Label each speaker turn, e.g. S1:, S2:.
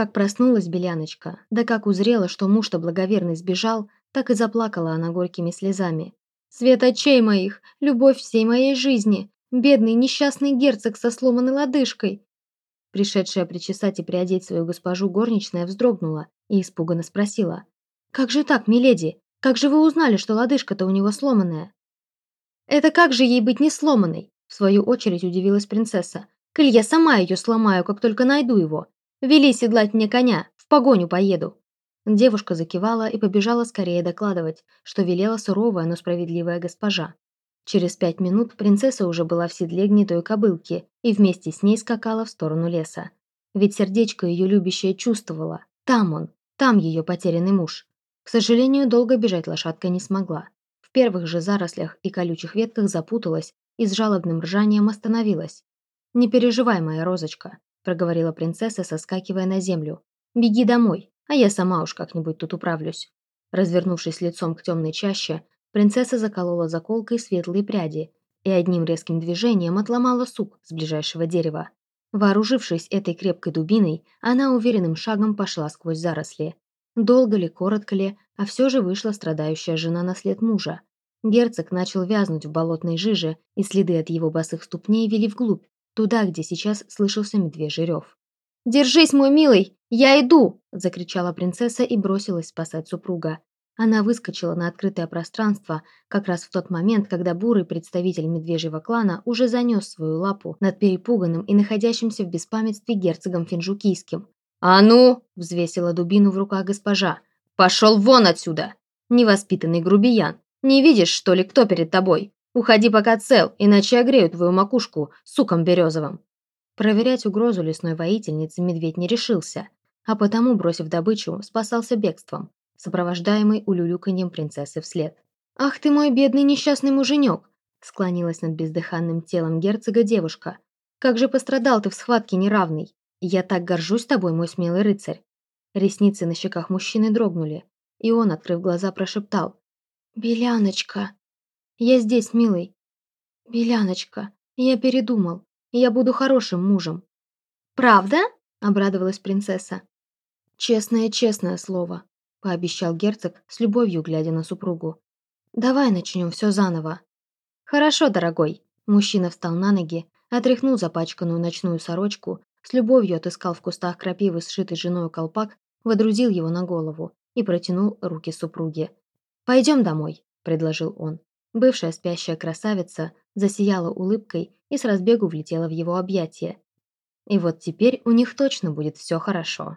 S1: Как проснулась Беляночка, да как узрела, что муж-то благоверный сбежал, так и заплакала она горькими слезами. «Свет очей моих, любовь всей моей жизни, бедный несчастный герцог со сломанной лодыжкой!» Пришедшая причесать и приодеть свою госпожу горничная вздрогнула и испуганно спросила. «Как же так, миледи? Как же вы узнали, что лодыжка-то у него сломанная?» «Это как же ей быть не сломанной?» В свою очередь удивилась принцесса. «Коль я сама ее сломаю, как только найду его. Вели седлать мне коня, в погоню поеду». Девушка закивала и побежала скорее докладывать, что велела суровая, но справедливая госпожа. Через пять минут принцесса уже была в седле гнедой кобылки и вместе с ней скакала в сторону леса. Ведь сердечко ее любящее чувствовало. Там он, там ее потерянный муж. К сожалению, долго бежать лошадка не смогла. В первых же зарослях и колючих ветках запуталась и с жалобным ржанием остановилась. «Не переживай, моя розочка», – проговорила принцесса, соскакивая на землю. «Беги домой, а я сама уж как-нибудь тут управлюсь». Развернувшись лицом к темной чаще, принцесса заколола заколкой светлые пряди и одним резким движением отломала сук с ближайшего дерева. Вооружившись этой крепкой дубиной, она уверенным шагом пошла сквозь заросли. Долго ли, коротко ли, а все же вышла страдающая жена на след мужа. Герцог начал вязнуть в болотной жиже, и следы от его босых ступней вели вглубь, туда, где сейчас слышался медвежий рев. «Держись, мой милый! Я иду!» – закричала принцесса и бросилась спасать супруга. Она выскочила на открытое пространство как раз в тот момент, когда бурый представитель медвежьего клана уже занес свою лапу над перепуганным и находящимся в беспамятстве герцогом Финжукийским. «А ну!» – взвесила дубину в руках госпожа. «Пошел вон отсюда! Невоспитанный грубиян! Не видишь, что ли, кто перед тобой? Уходи пока цел, иначе огрею твою макушку суком березовым!» Проверять угрозу лесной воительницы медведь не решился, а потому, бросив добычу, спасался бегством, сопровождаемый улюлюканьем принцессы вслед. «Ах ты мой бедный несчастный муженек!» склонилась над бездыханным телом герцога девушка. «Как же пострадал ты в схватке неравной! Я так горжусь тобой, мой смелый рыцарь!» Ресницы на щеках мужчины дрогнули, и он, открыв глаза, прошептал. «Беляночка!» «Я здесь, милый!» «Беляночка, я передумал. Я буду хорошим мужем». «Правда?» – обрадовалась принцесса. «Честное-честное слово», – пообещал герцог, с любовью глядя на супругу. «Давай начнем все заново». «Хорошо, дорогой». Мужчина встал на ноги, отряхнул запачканную ночную сорочку, с любовью отыскал в кустах крапивы сшитый женой колпак, водрузил его на голову и протянул руки супруге. «Пойдем домой», – предложил он. Бывшая спящая красавица засияла улыбкой и с разбегу влетела в его объятия. И вот теперь у них точно будет все хорошо.